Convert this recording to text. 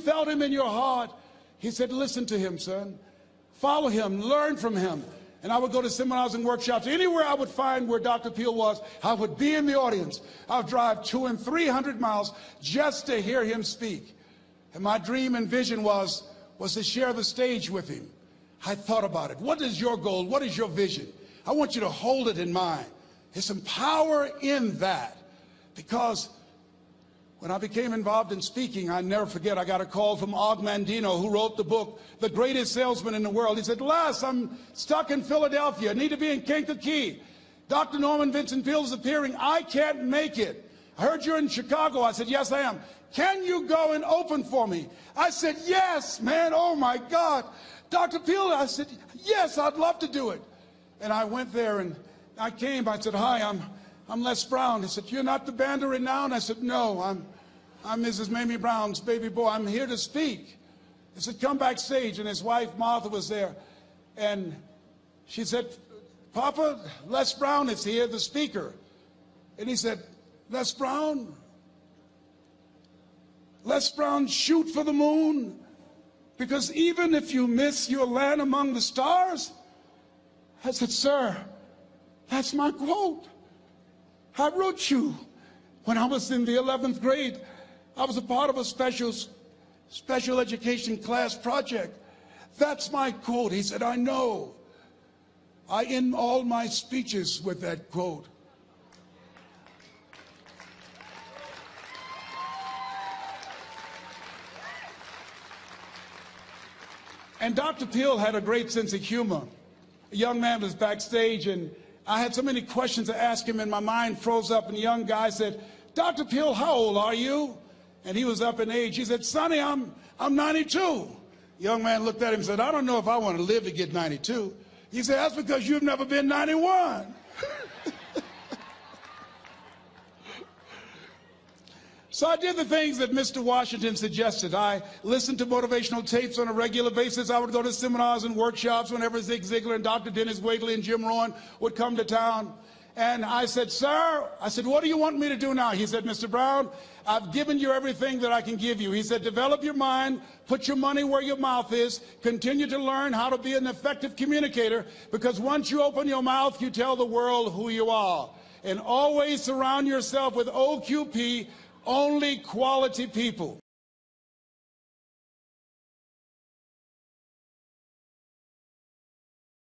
felt him in your heart, he said, listen to him, son. Follow him, learn from him. And I would go to seminars and workshops. Anywhere I would find where Dr. Peale was, I would be in the audience. I would drive two and three hundred miles just to hear him speak. And my dream and vision was, was to share the stage with him. I thought about it. What is your goal? What is your vision? I want you to hold it in mind. There's some power in that because when I became involved in speaking, I never forget, I got a call from Og Mandino, who wrote the book, The Greatest Salesman in the World. He said, Les, I'm stuck in Philadelphia. I need to be in Kankakee. Dr. Norman Vincent Peale is appearing. I can't make it. I heard you're in Chicago. I said, yes, I am. Can you go and open for me? I said, yes, man. Oh, my God. Dr. Peale, I said, yes, I'd love to do it. And I went there and I came. I said, hi, I'm, I'm Les Brown. He said, you're not the band of renown? I said, no, I'm, I'm Mrs. Mamie Brown's baby boy. I'm here to speak. He said, come backstage. And his wife, Martha, was there. And she said, Papa, Les Brown is here, the speaker. And he said, Les Brown? Les Brown, shoot for the moon? Because even if you miss your land among the stars? I said, Sir, that's my quote. I wrote you when I was in the 11th grade. I was a part of a special, special education class project. That's my quote. He said, I know. I end all my speeches with that quote. And Dr. Peale had a great sense of humor. A young man was backstage, and I had so many questions to ask him, and my mind froze up. And the young guy said, Dr. Peale, how old are you? and he was up in age. He said, Sonny, I'm, I'm 92. young man looked at him and said, I don't know if I want to live to get 92. He said, That's because you've never been 91. So I did the things that Mr. Washington suggested. I listened to motivational tapes on a regular basis. I would go to seminars and workshops whenever Zig Ziglar and Dr. Dennis Waitley and Jim Rohn would come to town. And I said, Sir, I said, what do you want me to do now? He said, Mr. Brown, I've given you everything that I can give you. He said, develop your mind, put your money where your mouth is, continue to learn how to be an effective communicator, because once you open your mouth, you tell the world who you are. And always surround yourself with OQP, only quality people.